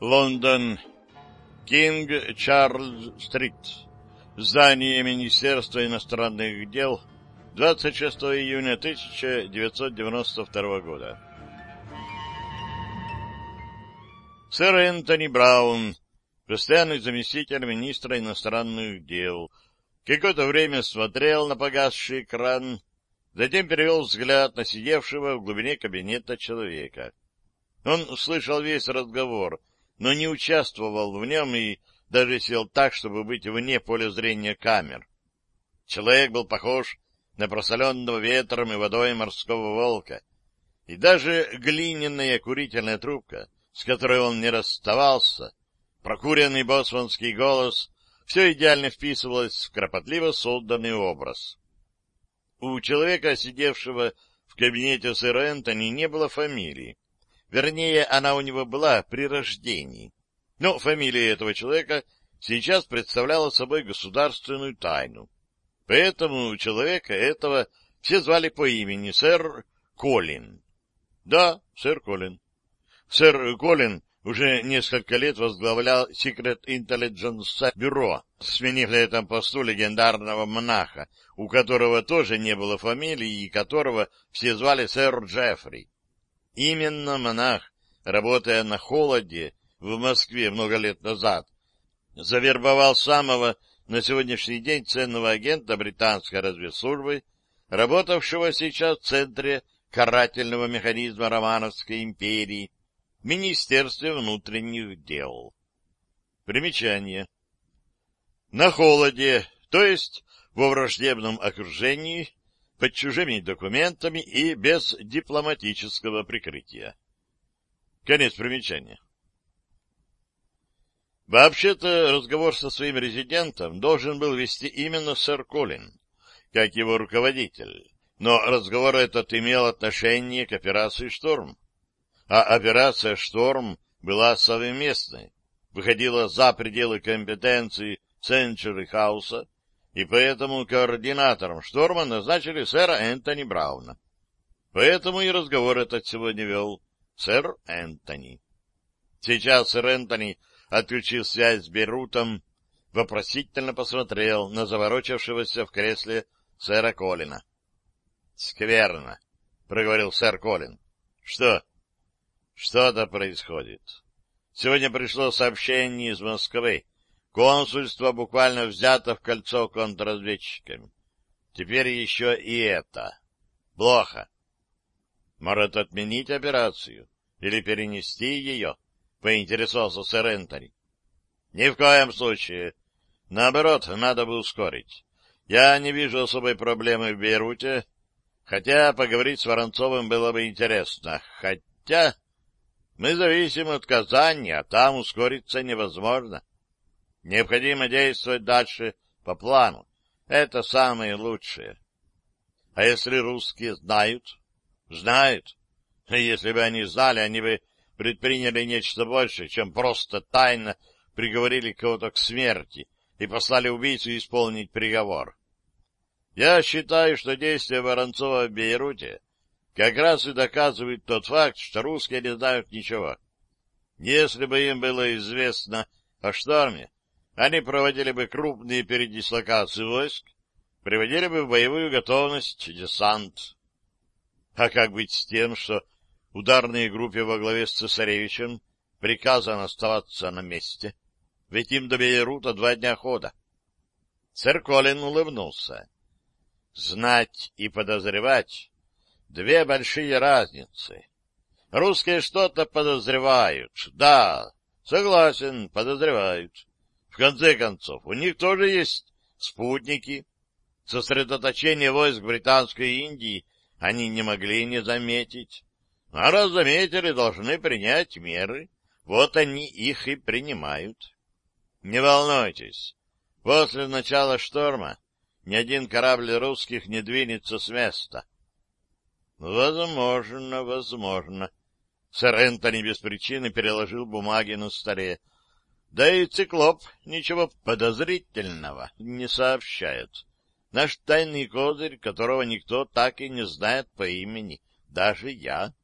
Лондон. Кинг Чарльз Стрит. Здание Министерства иностранных дел. 26 июня 1992 года. Сэр Энтони Браун, постоянный заместитель министра иностранных дел, какое-то время смотрел на погасший экран, затем перевел взгляд на сидевшего в глубине кабинета человека. Он слышал весь разговор, но не участвовал в нем и даже сел так, чтобы быть вне поля зрения камер. Человек был похож на просоленного ветром и водой морского волка, и даже глиняная курительная трубка, с которой он не расставался, прокуренный боссманский голос все идеально вписывалось в кропотливо созданный образ. У человека, сидевшего в кабинете сэра Энтони, не было фамилии. Вернее, она у него была при рождении. Но фамилия этого человека сейчас представляла собой государственную тайну. Поэтому человека этого все звали по имени сэр Колин. Да, сэр Колин. Сэр Колин уже несколько лет возглавлял Secret Intelligence бюро, сменив на этом посту легендарного монаха, у которого тоже не было фамилии и которого все звали сэр Джеффри. Именно монах, работая на холоде в Москве много лет назад, завербовал самого на сегодняшний день ценного агента британской разведслужбы, работавшего сейчас в центре карательного механизма Романовской империи, Министерстве внутренних дел. Примечание. На холоде, то есть во враждебном окружении, под чужими документами и без дипломатического прикрытия. Конец примечания. Вообще-то разговор со своим резидентом должен был вести именно сэр Колин, как его руководитель, но разговор этот имел отношение к операции «Шторм». А операция «Шторм» была совместной, выходила за пределы компетенции Ценчури Хауса, и поэтому координатором «Шторма» назначили сэра Энтони Брауна. Поэтому и разговор этот сегодня вел сэр Энтони. Сейчас сэр Энтони отключил связь с Бейрутом, вопросительно посмотрел на заворочавшегося в кресле сэра Колина. — Скверно, — проговорил сэр Колин. — Что? — Что-то происходит. Сегодня пришло сообщение из Москвы. Консульство буквально взято в кольцо контрразведчиками. Теперь еще и это. Плохо. Может, отменить операцию или перенести ее? — поинтересовался сэр Энтони. — Ни в коем случае. Наоборот, надо бы ускорить. Я не вижу особой проблемы в Бейруте, хотя поговорить с Воронцовым было бы интересно. Хотя мы зависим от Казани, а там ускориться невозможно. Необходимо действовать дальше по плану. Это самое лучшее. А если русские знают? Знают. Если бы они знали, они бы предприняли нечто большее, чем просто тайно приговорили кого-то к смерти и послали убийцу исполнить приговор. Я считаю, что действия Воронцова в Бейруте как раз и доказывают тот факт, что русские не знают ничего. Если бы им было известно о шторме, они проводили бы крупные передислокации войск, приводили бы в боевую готовность десант. А как быть с тем, что ударной группе во главе с цесаревичем приказано оставаться на месте, ведь им до Бейрута два дня хода. Сэр Колин улыбнулся. Знать и подозревать — две большие разницы. Русские что-то подозревают. Да, согласен, подозревают. В конце концов, у них тоже есть спутники. Сосредоточение войск Британской Индии они не могли не заметить. А раз заметили, должны принять меры. Вот они их и принимают. Не волнуйтесь. После начала шторма ни один корабль русских не двинется с места. Возможно, возможно. Сэр Энтони без причины переложил бумаги на столе. Да и циклоп ничего подозрительного не сообщает. Наш тайный козырь, которого никто так и не знает по имени, даже я.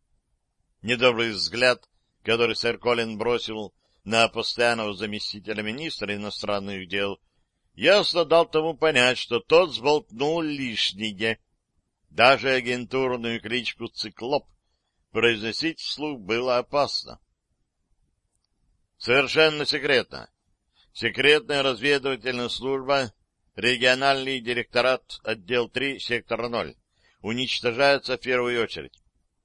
Недобрый взгляд, который сэр Колин бросил на постоянного заместителя министра иностранных дел, ясно дал тому понять, что тот сболтнул лишнее. Даже агентурную кличку «Циклоп» произносить вслух было опасно. Совершенно секретно. Секретная разведывательная служба, региональный директорат, отдел 3, сектор 0, уничтожается в первую очередь.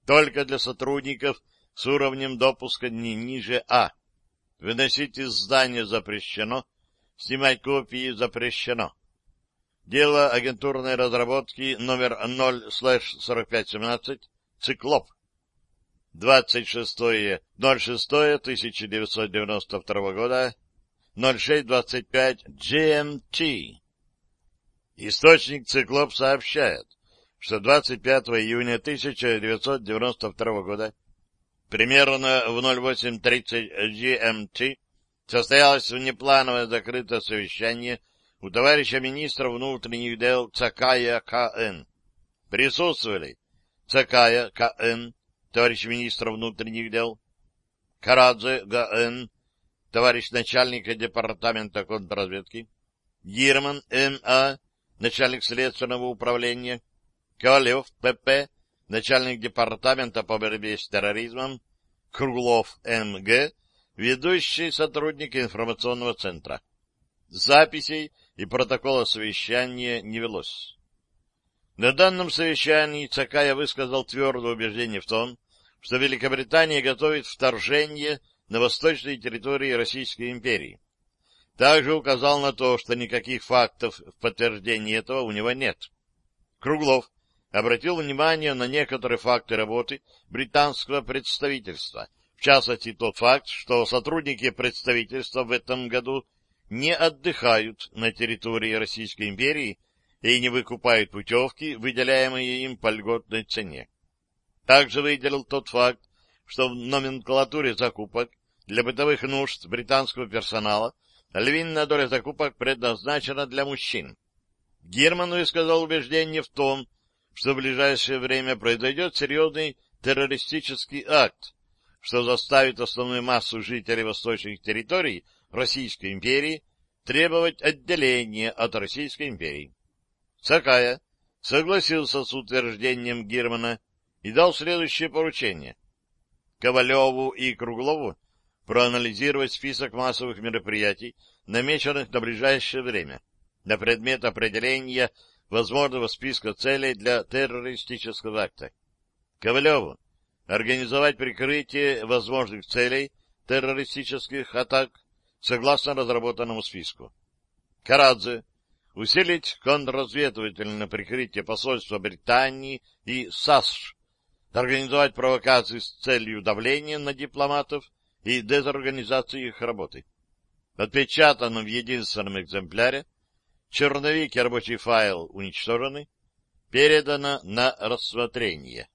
Только для сотрудников с уровнем допуска не ниже А. Выносить из здания запрещено, снимать копии запрещено. Дело агентурной разработки номер 0-4517 «Циклоп». 26.06.1992 года 06.25 GMT. Источник «Циклоп» сообщает, что 25 июня 1992 года примерно в 08.30 GMT состоялось внеплановое закрытое совещание у товарища министра внутренних дел Цакая К.Н. Присутствовали Цакая К.Н., товарищ министра внутренних дел, Карадзе Г.Н., товарищ начальника департамента контрразведки, Гирман Н.А., начальник следственного управления, Ковалев П.П., начальник департамента по борьбе с терроризмом, Круглов М.Г., ведущий сотрудник информационного центра. Записей и протокола совещания не велось. На данном совещании Цакая высказал твердое убеждение в том, что Великобритания готовит вторжение на восточной территории Российской империи. Также указал на то, что никаких фактов в подтверждении этого у него нет. Круглов обратил внимание на некоторые факты работы британского представительства, в частности тот факт, что сотрудники представительства в этом году не отдыхают на территории Российской империи и не выкупают путевки, выделяемые им по льготной цене. Также выделил тот факт, что в номенклатуре закупок для бытовых нужд британского персонала львиная доля закупок предназначена для мужчин. Герман высказал убеждение в том, что в ближайшее время произойдет серьезный террористический акт, что заставит основную массу жителей восточных территорий Российской империи требовать отделения от Российской империи. Сакая согласился с утверждением Германа и дал следующее поручение. Ковалеву и Круглову проанализировать список массовых мероприятий, намеченных на ближайшее время, на предмет определения возможного списка целей для террористического акта. Ковалеву организовать прикрытие возможных целей террористических атак согласно разработанному списку. Карадзе усилить контрразведывательное прикрытие посольства Британии и САСШ, организовать провокации с целью давления на дипломатов и дезорганизации их работы. Отпечатано в единственном экземпляре, черновик рабочий файл уничтожены, передано на рассмотрение.